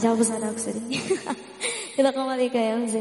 jawab sana aku sedih. Kita kembali ke MZ.